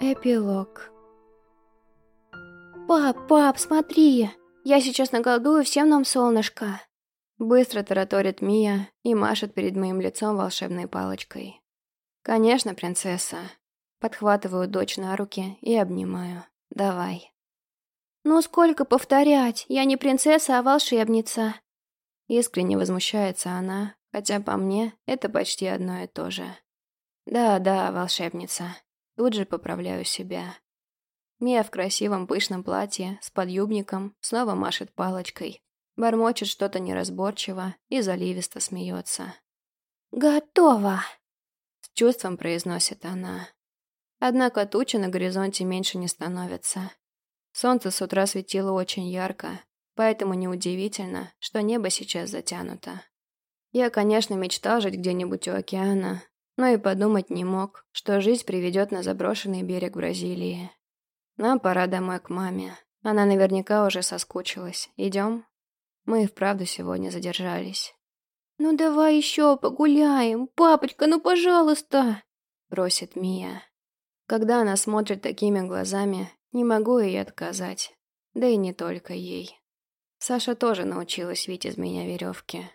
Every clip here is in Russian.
Эпилог «Пап, пап, смотри! Я сейчас наколдую всем нам солнышко!» Быстро тараторит Мия и машет перед моим лицом волшебной палочкой. «Конечно, принцесса!» Подхватываю дочь на руки и обнимаю. «Давай!» «Ну сколько повторять? Я не принцесса, а волшебница!» Искренне возмущается она, хотя по мне это почти одно и то же. «Да-да, волшебница!» Тут же поправляю себя. Мия в красивом пышном платье, с подъюбником, снова машет палочкой, бормочет что-то неразборчиво и заливисто смеется. «Готово!» С чувством произносит она. Однако тучи на горизонте меньше не становятся. Солнце с утра светило очень ярко, поэтому неудивительно, что небо сейчас затянуто. Я, конечно, мечтал жить где-нибудь у океана, но и подумать не мог, что жизнь приведет на заброшенный берег Бразилии. Нам пора домой к маме. Она наверняка уже соскучилась. Идем? Мы и вправду сегодня задержались. «Ну давай еще погуляем, папочка, ну пожалуйста!» Просит Мия. Когда она смотрит такими глазами, не могу ей отказать. Да и не только ей. Саша тоже научилась видеть из меня веревки.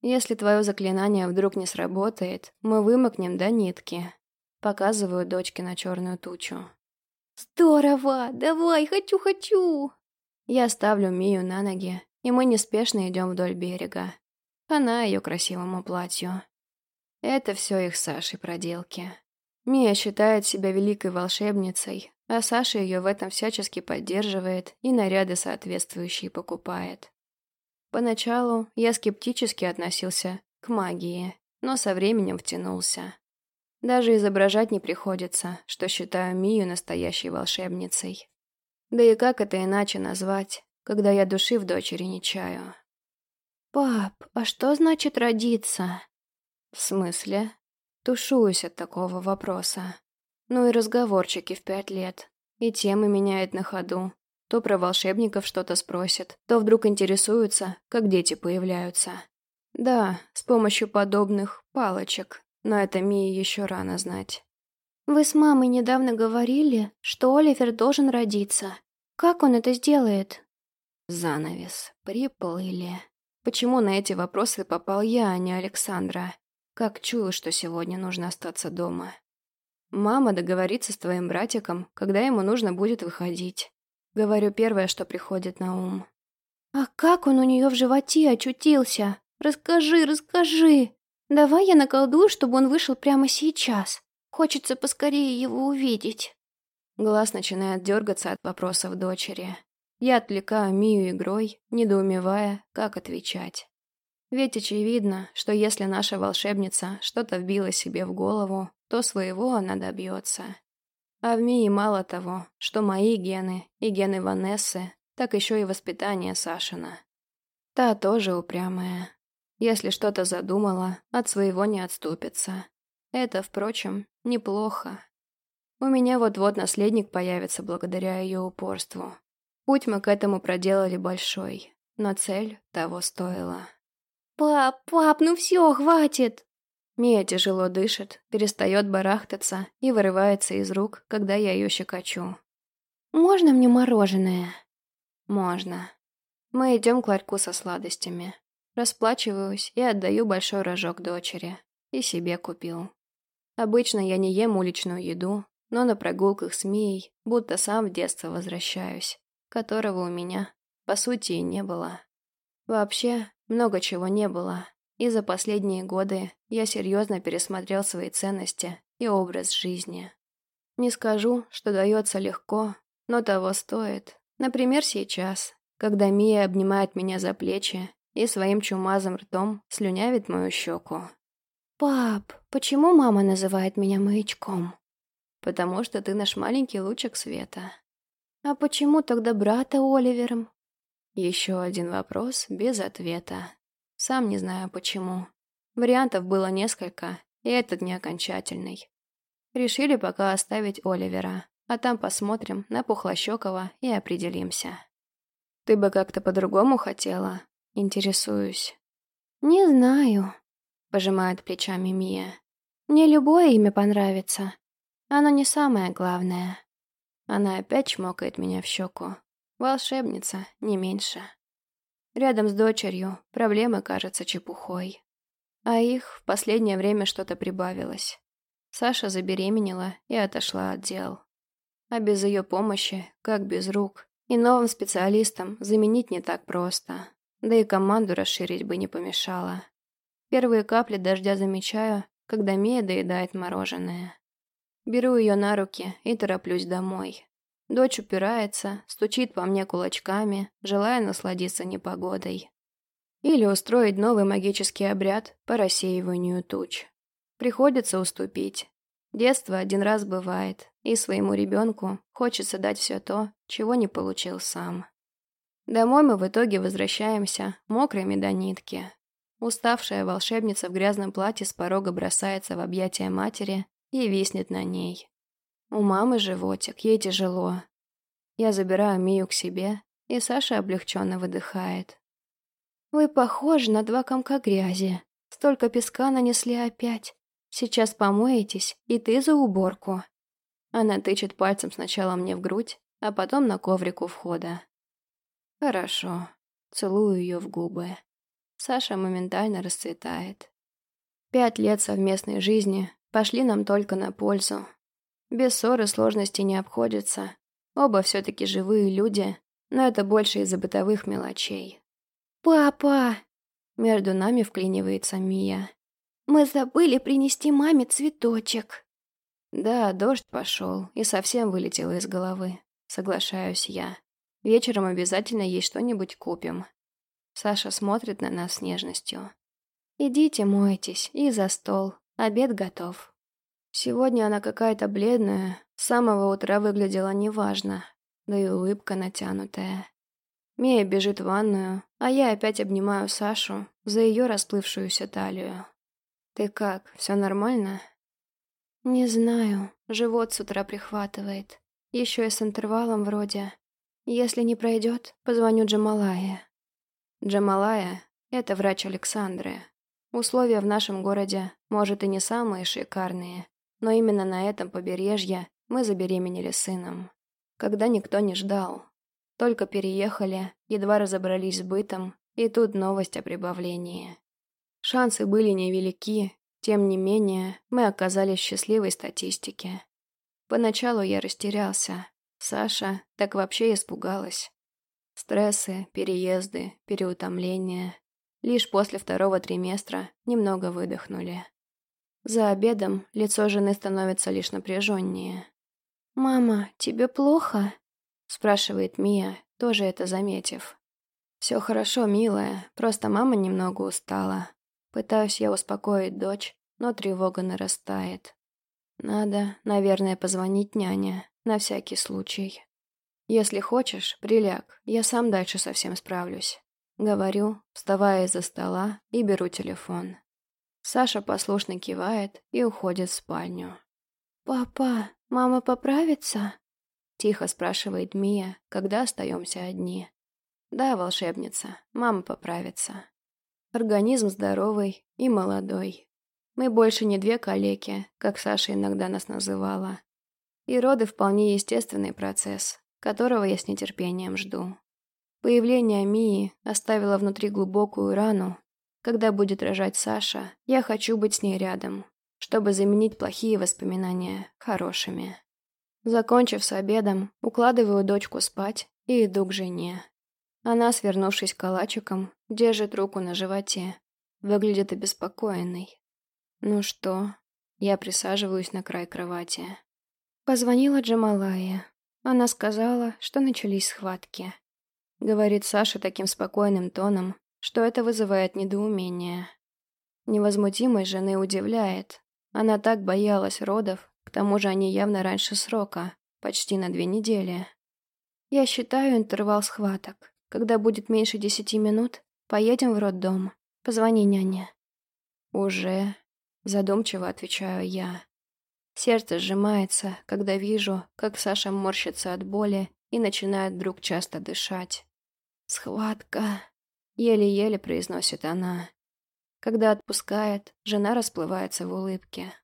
Если твое заклинание вдруг не сработает, мы вымокнем до нитки. Показываю дочке на черную тучу. Здорово! Давай, хочу-хочу! Я ставлю Мию на ноги, и мы неспешно идем вдоль берега. Она ее красивому платью. Это все их с Сашей проделки. Мия считает себя великой волшебницей, а Саша ее в этом всячески поддерживает и наряды соответствующие покупает. Поначалу я скептически относился к магии, но со временем втянулся. Даже изображать не приходится, что считаю Мию настоящей волшебницей. Да и как это иначе назвать, когда я души в дочери не чаю? «Пап, а что значит родиться?» «В смысле?» Тушуюсь от такого вопроса. Ну и разговорчики в пять лет. И темы меняет на ходу. То про волшебников что-то спросят, то вдруг интересуются, как дети появляются. Да, с помощью подобных палочек, но это Мии еще рано знать. «Вы с мамой недавно говорили, что Оливер должен родиться. Как он это сделает?» Занавес. Приплыли. Почему на эти вопросы попал я, а не Александра? Как чую, что сегодня нужно остаться дома. Мама договорится с твоим братиком, когда ему нужно будет выходить. Говорю первое, что приходит на ум. «А как он у нее в животе очутился? Расскажи, расскажи! Давай я наколдую, чтобы он вышел прямо сейчас. Хочется поскорее его увидеть». Глаз начинает дергаться от вопросов дочери. Я отвлекаю Мию игрой, недоумевая, как отвечать. Ведь очевидно, что если наша волшебница что-то вбила себе в голову, то своего она добьется. А в Мии мало того, что мои гены и гены Ванессы, так еще и воспитание Сашина. Та тоже упрямая. Если что-то задумала, от своего не отступится. Это, впрочем, неплохо. У меня вот-вот наследник появится благодаря ее упорству. Путь мы к этому проделали большой, но цель того стоила. «Пап, пап, ну все, хватит!» Мия тяжело дышит, перестает барахтаться и вырывается из рук, когда я ее щекочу. «Можно мне мороженое?» «Можно». Мы идем к ларьку со сладостями. Расплачиваюсь и отдаю большой рожок дочери. И себе купил. Обычно я не ем уличную еду, но на прогулках с Мией будто сам в детство возвращаюсь, которого у меня, по сути, и не было. Вообще, много чего не было, и за последние годы я серьезно пересмотрел свои ценности и образ жизни. Не скажу, что дается легко, но того стоит. Например, сейчас, когда Мия обнимает меня за плечи и своим чумазым ртом слюнявит мою щеку. «Пап, почему мама называет меня маячком?» «Потому что ты наш маленький лучик света». «А почему тогда брата Оливером?» Еще один вопрос без ответа. Сам не знаю почему. Вариантов было несколько, и этот не окончательный. Решили пока оставить Оливера, а там посмотрим на Пухлощекова и определимся. Ты бы как-то по-другому хотела? Интересуюсь. Не знаю, пожимает плечами Мия. Мне любое имя понравится. Оно не самое главное. Она опять чмокает меня в щеку. Волшебница, не меньше. Рядом с дочерью проблемы кажутся чепухой. А их в последнее время что-то прибавилось. Саша забеременела и отошла от дел. А без ее помощи, как без рук, и новым специалистам заменить не так просто. Да и команду расширить бы не помешало. Первые капли дождя замечаю, когда Мия доедает мороженое. Беру ее на руки и тороплюсь домой. Дочь упирается, стучит по мне кулачками, желая насладиться непогодой. Или устроить новый магический обряд по рассеиванию туч. Приходится уступить. Детство один раз бывает, и своему ребенку хочется дать все то, чего не получил сам. Домой мы в итоге возвращаемся, мокрыми до нитки. Уставшая волшебница в грязном платье с порога бросается в объятия матери и виснет на ней. У мамы животик, ей тяжело. Я забираю Мию к себе, и Саша облегченно выдыхает. «Вы похожи на два комка грязи. Столько песка нанесли опять. Сейчас помоетесь, и ты за уборку». Она тычет пальцем сначала мне в грудь, а потом на коврик у входа. «Хорошо». Целую ее в губы. Саша моментально расцветает. Пять лет совместной жизни пошли нам только на пользу. Без ссоры сложностей не обходится. Оба все-таки живые люди, но это больше из-за бытовых мелочей. «Папа!» Между нами вклинивается Мия. «Мы забыли принести маме цветочек». Да, дождь пошел и совсем вылетел из головы. Соглашаюсь я. Вечером обязательно ей что-нибудь купим. Саша смотрит на нас с нежностью. «Идите, мойтесь, и за стол. Обед готов». Сегодня она какая-то бледная, с самого утра выглядела неважно, да и улыбка натянутая. Мия бежит в ванную, а я опять обнимаю Сашу за ее расплывшуюся талию. «Ты как, все нормально?» «Не знаю, живот с утра прихватывает. Еще и с интервалом вроде. Если не пройдет, позвоню Джамалае». Джамалая — это врач Александры. Условия в нашем городе, может, и не самые шикарные, но именно на этом побережье мы забеременели сыном. Когда никто не ждал. Только переехали, едва разобрались с бытом, и тут новость о прибавлении. Шансы были невелики, тем не менее, мы оказались в счастливой статистике. Поначалу я растерялся. Саша так вообще испугалась. Стрессы, переезды, переутомление. Лишь после второго триместра немного выдохнули. За обедом лицо жены становится лишь напряженнее. «Мама, тебе плохо?» спрашивает Мия, тоже это заметив. «Все хорошо, милая, просто мама немного устала. Пытаюсь я успокоить дочь, но тревога нарастает. Надо, наверное, позвонить няне, на всякий случай». «Если хочешь, приляг, я сам дальше совсем справлюсь». Говорю, вставая из-за стола и беру телефон. Саша послушно кивает и уходит в спальню. «Папа, мама поправится?» Тихо спрашивает Мия, когда остаемся одни. «Да, волшебница, мама поправится. Организм здоровый и молодой. Мы больше не две калеки, как Саша иногда нас называла. И роды вполне естественный процесс, которого я с нетерпением жду. Появление Мии оставило внутри глубокую рану. Когда будет рожать Саша, я хочу быть с ней рядом, чтобы заменить плохие воспоминания хорошими. Закончив с обедом, укладываю дочку спать и иду к жене. Она, свернувшись калачиком, держит руку на животе, выглядит обеспокоенной. «Ну что?» Я присаживаюсь на край кровати. Позвонила Джамалая. Она сказала, что начались схватки. Говорит Саша таким спокойным тоном, что это вызывает недоумение. Невозмутимость жены удивляет. Она так боялась родов, к тому же они явно раньше срока, почти на две недели. Я считаю интервал схваток. Когда будет меньше десяти минут, поедем в роддом. Позвони няне. Уже. Задумчиво отвечаю я. Сердце сжимается, когда вижу, как Саша морщится от боли и начинает вдруг часто дышать. «Схватка», — еле-еле произносит она. Когда отпускает, жена расплывается в улыбке.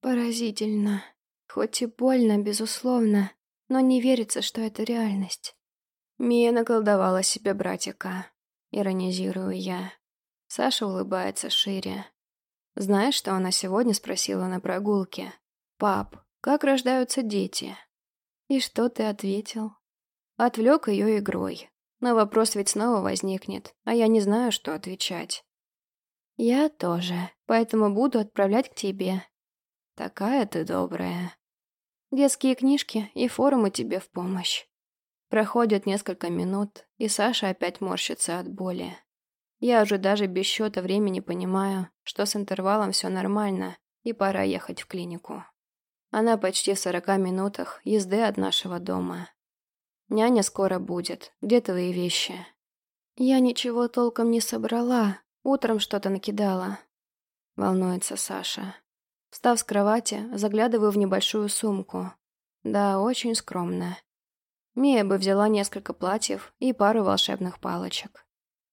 «Поразительно. Хоть и больно, безусловно, но не верится, что это реальность. Мия наколдовала себе братика. Иронизирую я. Саша улыбается шире. Знаешь, что она сегодня спросила на прогулке? «Пап, как рождаются дети?» И что ты ответил? Отвлек ее игрой. Но вопрос ведь снова возникнет, а я не знаю, что отвечать. Я тоже, поэтому буду отправлять к тебе. Такая ты добрая. Детские книжки и форумы тебе в помощь. Проходит несколько минут, и Саша опять морщится от боли. Я уже даже без счета времени понимаю, что с интервалом все нормально, и пора ехать в клинику. Она почти в сорока минутах езды от нашего дома. Няня скоро будет. Где твои вещи? Я ничего толком не собрала. Утром что-то накидала. Волнуется Саша. Встав с кровати, заглядываю в небольшую сумку. Да, очень скромно. Мия бы взяла несколько платьев и пару волшебных палочек.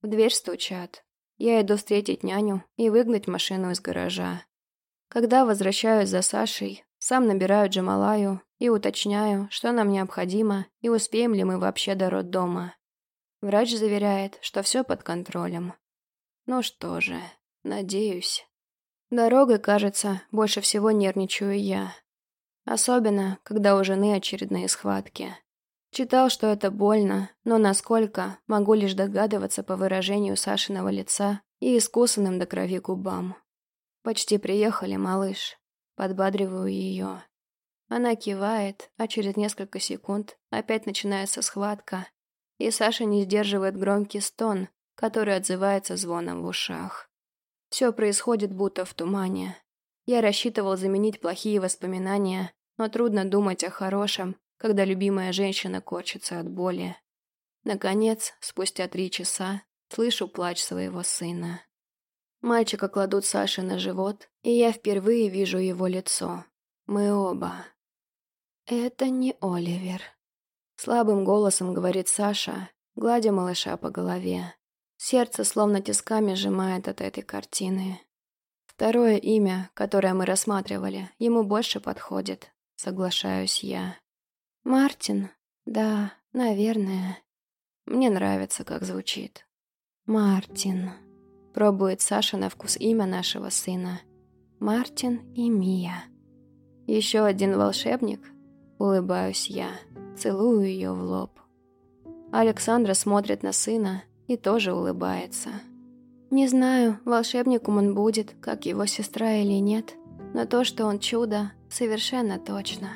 В дверь стучат. Я иду встретить няню и выгнать машину из гаража. Когда возвращаюсь за Сашей, сам набираю Джамалаю и уточняю, что нам необходимо и успеем ли мы вообще до роддома. Врач заверяет, что все под контролем. Ну что же, надеюсь. Дорогой, кажется, больше всего нервничаю я. Особенно, когда у жены очередные схватки. Читал, что это больно, но насколько, могу лишь догадываться по выражению Сашиного лица и искусанным до крови губам. «Почти приехали, малыш». Подбадриваю ее. Она кивает, а через несколько секунд опять начинается схватка, и Саша не сдерживает громкий стон, который отзывается звоном в ушах. Все происходит будто в тумане. Я рассчитывал заменить плохие воспоминания, но трудно думать о хорошем, когда любимая женщина корчится от боли. Наконец, спустя три часа, слышу плач своего сына. Мальчика кладут Саше на живот, и я впервые вижу его лицо. Мы оба. «Это не Оливер», — слабым голосом говорит Саша, гладя малыша по голове. Сердце словно тисками сжимает от этой картины. Второе имя, которое мы рассматривали, ему больше подходит, соглашаюсь я. Мартин? Да, наверное. Мне нравится, как звучит. Мартин. Пробует Саша на вкус имя нашего сына. Мартин и Мия. Еще один волшебник? Улыбаюсь я. Целую ее в лоб. Александра смотрит на сына и тоже улыбается. Не знаю, волшебником он будет, как его сестра или нет, но то, что он чудо, совершенно точно.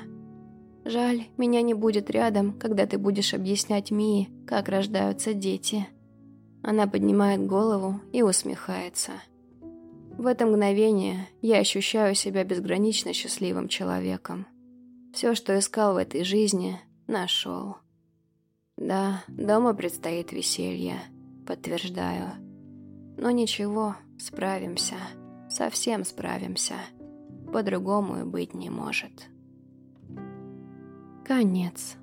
Жаль, меня не будет рядом, когда ты будешь объяснять Мии, как рождаются дети. Она поднимает голову и усмехается. В это мгновение я ощущаю себя безгранично счастливым человеком. Все, что искал в этой жизни, нашел. Да, дома предстоит веселье, подтверждаю. Но ничего, справимся, совсем справимся. По-другому и быть не может. Конец.